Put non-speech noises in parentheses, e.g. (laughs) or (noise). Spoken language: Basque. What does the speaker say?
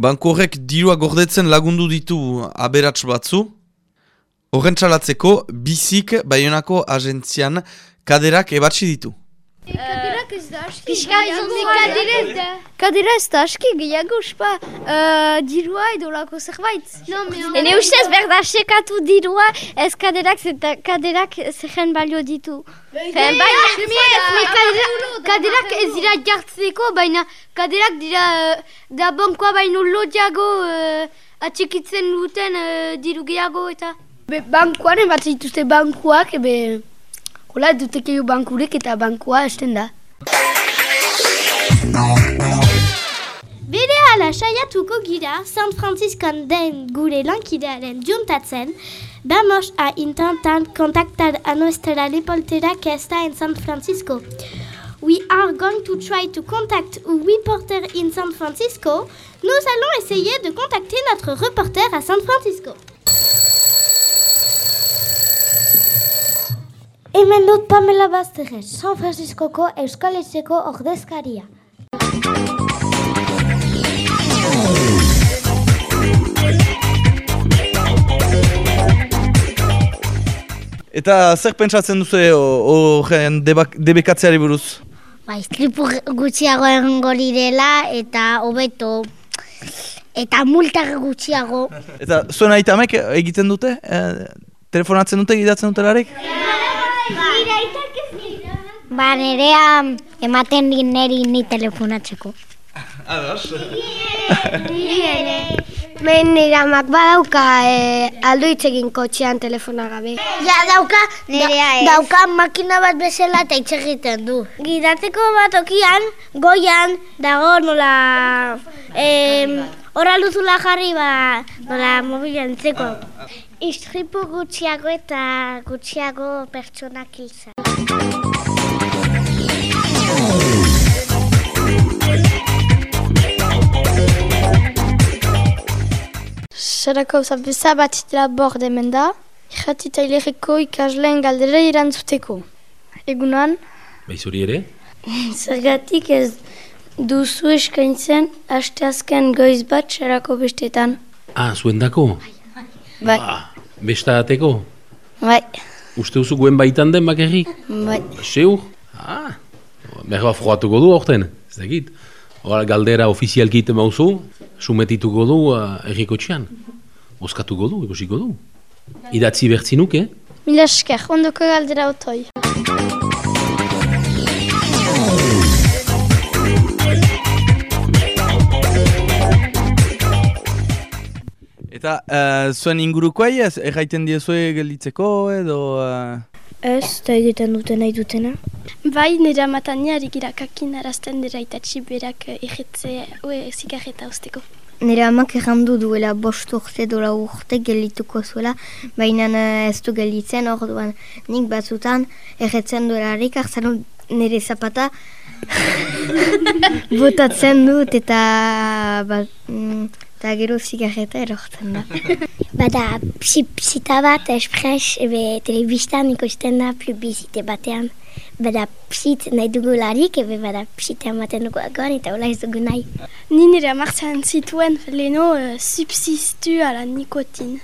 Banko horrek dirua gordetzen lagundu ditu aberats batzu. Horren txalatzeko, bizik baionako agentzian kaderak ebatsi ditu. Kaderak ez da aski. Pixka kadera, kadera ez da aski, gehiago uspa uh, dirua edo lako zerbait. No, Ene ustez berda sekatu dirua ez kaderak zeta kaderak zehen balio ditu. Fen, bai, kaderak ez dira jartzeko, baina kaderak dira da bankoa baino lodiago uh, atxikitzen duten uh, diru gehiago eta... Be, bankoan bat zituzte bankuak, ebe... Hola, dutekeo bankurek eta bankua esten da. Bere hala saiatuko gira San Franciscan den gure lankidearen juntatzen, vamos a intentar contactar a nuestra reportera que está en San Francisco. We are going to try to contact a reporter in San Francisco. Nous allons essayer de contacter notre reporter à San Francisco. Hemen dut Pamela Bazterrez, San Franciscoko Euskal Etxeko ordezkaria. Eta zer pentsatzen duzu horren debekatzeari buruz? Ba, istripu gutxiago egongo direla eta hobeto eta multa gutxiago. Eta zuen aitamek egiten dute? E, telefonatzen dute, gidatzen dute larek? Ba, nerea ematen di neri ni telefonatzeko. (laughs) Ados. Men (laughs) nire amak badauka e, aldo egin kotxean telefona gabe. Ja, dauka nerea ez. Dauka makina bat bezala eta hitz egiten du. Gidatzeko bat okian, goian, dago nola... E, Hora luzula jarri ba, nola mobilan zeko. Istripu gutxiago eta gutxiago pertsonak hiltzen. Zerako zabeza bat zitela bord hemen da, ikatita hilerriko ikasleen galdera irantzuteko. Egunan? Baizuri ere? Zergatik ez duzu eskaintzen asteazken goiz bat zerako bestetan. Ah, zuen dako? Bai. Ah, bestateko? Bai. Uste duzu guen baitan den bakarrik? Bai. Seur? Ah, berba frogatuko du orten, ez dakit. Hora galdera ofizialki ite mauzu, sumetituko du uh, erriko txian. Oskatuko du, egosiko du. Idatzi bertzinuk, eh? Mila esker, ondoko galdera otoi. Eta uh, zuen ingurukoai ez erraiten diezue gelditzeko edo... Uh... Ez, eta egiten dute nahi dutena. Bai, nire amataniari gira kakin arazten dira itatxi berak egetze, ue, zigarreta usteko. Nire amak errandu duela bost urte dola urte geldituko zuela, baina ez du gelditzen orduan nik batzutan erretzen duela harik hartzen nire zapata (laughs) botatzen dut eta bat, mm, eta gero zigarreta erortzen da. (laughs) Bada psi-psita bat espres ebe telebistan ikusten da publizite batean. Bada psit nahi dugularik, ebe bada psit ematen dugu agoan eta hola ez dugu nahi. Ni nire amartzen zituen leno uh, subsistu ala nikotin.